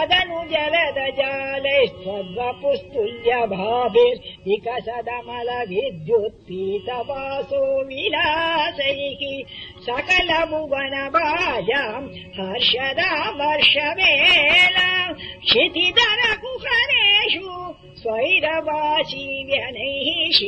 तदनु जलद जालैः विद्युत्पीतवासो विलासैः सकलभुवनभाजाम् हर्षदा वर्षवेल क्षितिदर कुहरेषु स्वैरवासी व्यनैः